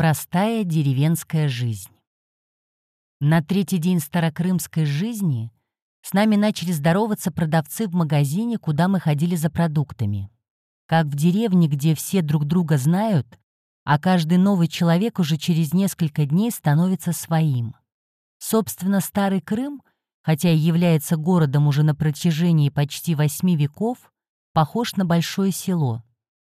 Простая деревенская жизнь. На третий день старокрымской жизни с нами начали здороваться продавцы в магазине, куда мы ходили за продуктами. Как в деревне, где все друг друга знают, а каждый новый человек уже через несколько дней становится своим. Собственно, Старый Крым, хотя и является городом уже на протяжении почти восьми веков, похож на большое село.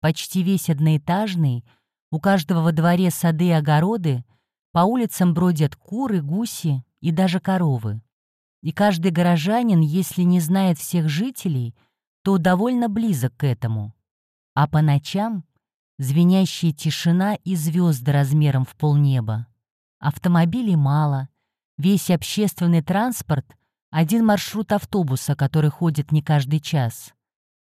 Почти весь одноэтажный — у каждого во дворе сады и огороды, по улицам бродят куры, гуси и даже коровы. И каждый горожанин, если не знает всех жителей, то довольно близок к этому. А по ночам звенящая тишина и звезды размером в полнеба. Автомобилей мало, весь общественный транспорт — один маршрут автобуса, который ходит не каждый час.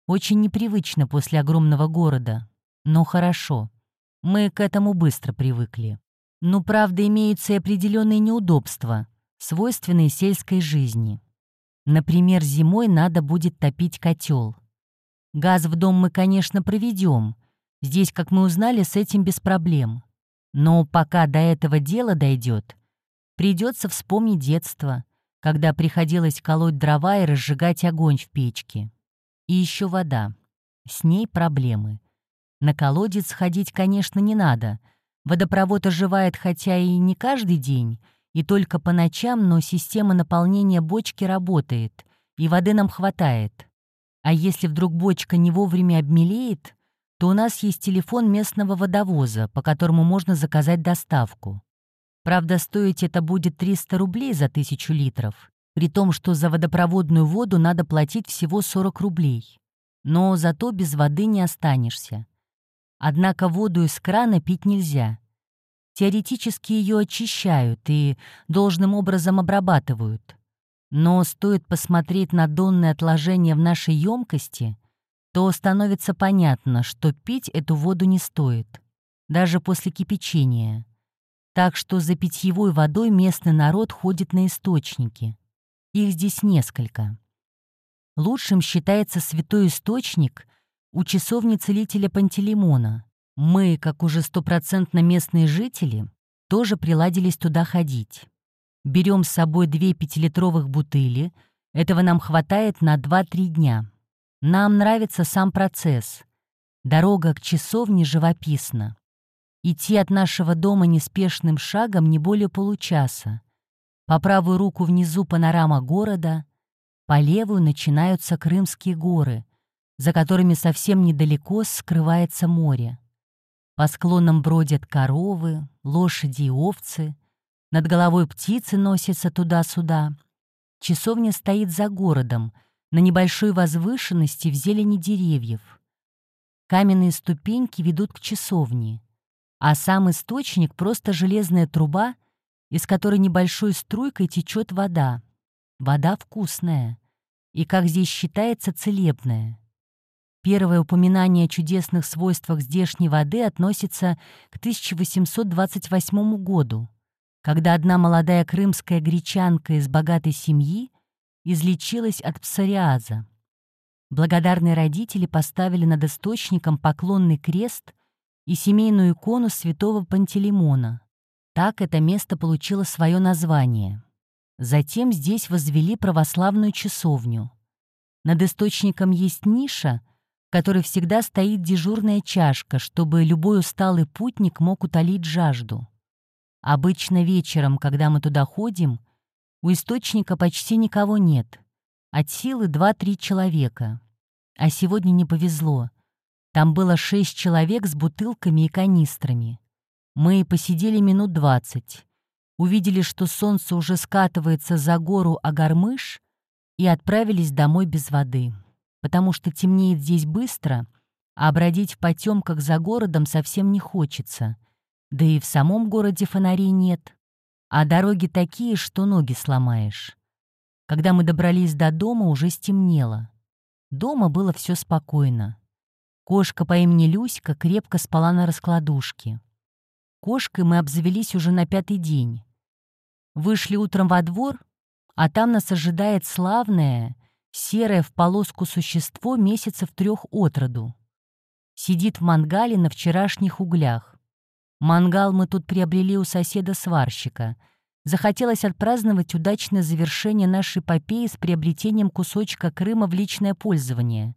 Очень непривычно после огромного города, но хорошо. Мы к этому быстро привыкли. Но, правда, имеются и определенные неудобства, свойственные сельской жизни. Например, зимой надо будет топить котел. Газ в дом мы, конечно, проведем. Здесь, как мы узнали, с этим без проблем. Но пока до этого дела дойдет, придется вспомнить детство, когда приходилось колоть дрова и разжигать огонь в печке. И еще вода. С ней проблемы. На колодец ходить, конечно, не надо. Водопровод оживает хотя и не каждый день, и только по ночам, но система наполнения бочки работает, и воды нам хватает. А если вдруг бочка не вовремя обмелеет, то у нас есть телефон местного водовоза, по которому можно заказать доставку. Правда, стоить это будет 300 рублей за тысячу литров, при том, что за водопроводную воду надо платить всего 40 рублей. Но зато без воды не останешься. Однако воду из крана пить нельзя. Теоретически ее очищают и должным образом обрабатывают. Но стоит посмотреть на донные отложения в нашей емкости, то становится понятно, что пить эту воду не стоит, даже после кипячения. Так что за питьевой водой местный народ ходит на источники. Их здесь несколько. Лучшим считается святой источник, у часовни целителя Пантелеймона. Мы, как уже стопроцентно местные жители, тоже приладились туда ходить. Берем с собой две пятилитровых бутыли, этого нам хватает на 2-3 дня. Нам нравится сам процесс. Дорога к часовне живописна. Идти от нашего дома неспешным шагом не более получаса. По правую руку внизу панорама города, по левую начинаются Крымские горы — за которыми совсем недалеко скрывается море. По склонам бродят коровы, лошади и овцы, над головой птицы носятся туда-сюда. Часовня стоит за городом, на небольшой возвышенности в зелени деревьев. Каменные ступеньки ведут к часовне, а сам источник — просто железная труба, из которой небольшой струйкой течет вода. Вода вкусная и, как здесь считается, целебная. Первое упоминание о чудесных свойствах здешней воды относится к 1828 году, когда одна молодая крымская гречанка из богатой семьи излечилась от псориаза. Благодарные родители поставили над источником поклонный крест и семейную икону святого Пантелеймона. Так это место получило свое название. Затем здесь возвели православную часовню. Над источником есть ниша — которой всегда стоит дежурная чашка, чтобы любой усталый путник мог утолить жажду. Обычно вечером, когда мы туда ходим, у источника почти никого нет. От силы 2-3 человека. А сегодня не повезло. Там было шесть человек с бутылками и канистрами. Мы посидели минут двадцать. Увидели, что солнце уже скатывается за гору Агармыш, и отправились домой без воды потому что темнеет здесь быстро, а бродить в потемках за городом совсем не хочется. Да и в самом городе фонарей нет. А дороги такие, что ноги сломаешь. Когда мы добрались до дома, уже стемнело. Дома было все спокойно. Кошка по имени Люська крепко спала на раскладушке. Кошкой мы обзавелись уже на пятый день. Вышли утром во двор, а там нас ожидает славная, серое в полоску существо месяцев трех от роду. Сидит в мангале на вчерашних углях. Мангал мы тут приобрели у соседа-сварщика. Захотелось отпраздновать удачное завершение нашей эпопеи с приобретением кусочка Крыма в личное пользование.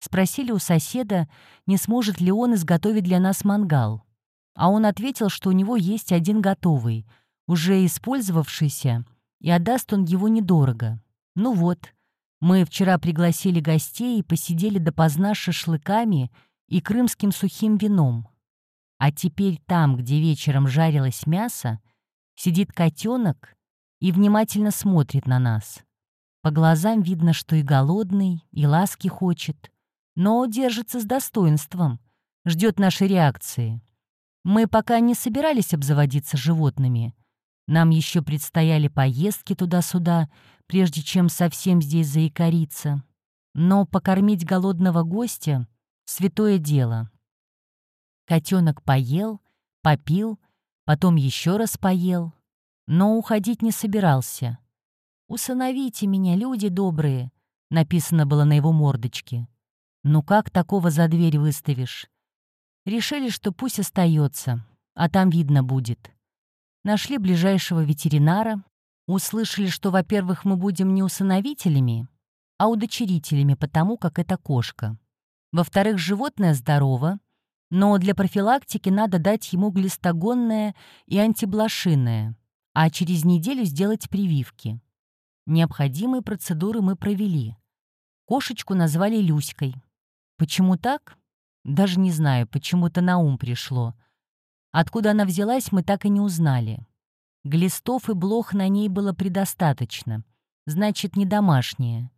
Спросили у соседа, не сможет ли он изготовить для нас мангал. А он ответил, что у него есть один готовый, уже использовавшийся, и отдаст он его недорого. Ну вот, мы вчера пригласили гостей и посидели допоздна с шашлыками и крымским сухим вином. А теперь там, где вечером жарилось мясо, сидит котенок и внимательно смотрит на нас. По глазам видно, что и голодный, и ласки хочет, но держится с достоинством, ждет нашей реакции. Мы пока не собирались обзаводиться животными. Нам еще предстояли поездки туда-сюда, прежде чем совсем здесь заикариться. Но покормить голодного гостя — святое дело. Котенок поел, попил, потом еще раз поел, но уходить не собирался. «Усыновите меня, люди добрые», — написано было на его мордочке. «Ну как такого за дверь выставишь?» Решили, что пусть остается, а там видно будет. Нашли ближайшего ветеринара, услышали, что, во-первых, мы будем не усыновителями, а удочерителями, потому как это кошка. Во-вторых, животное здорово, но для профилактики надо дать ему глистогонное и антиблошиное, а через неделю сделать прививки. Необходимые процедуры мы провели. Кошечку назвали Люськой. Почему так? Даже не знаю, почему-то на ум пришло. Откуда она взялась, мы так и не узнали. Глистов и блох на ней было предостаточно, значит, не домашняя.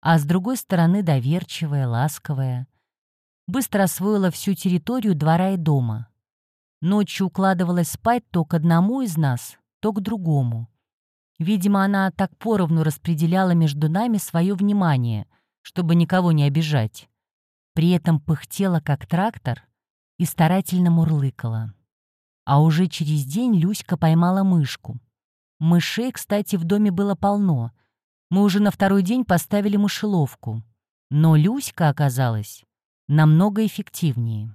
А с другой стороны, доверчивая, ласковая. Быстро освоила всю территорию двора и дома. Ночью укладывалась спать то к одному из нас, то к другому. Видимо, она так поровну распределяла между нами свое внимание, чтобы никого не обижать при этом пыхтела, как трактор, и старательно мурлыкала. А уже через день Люська поймала мышку. Мышей, кстати, в доме было полно. Мы уже на второй день поставили мышеловку. Но Люська оказалась намного эффективнее.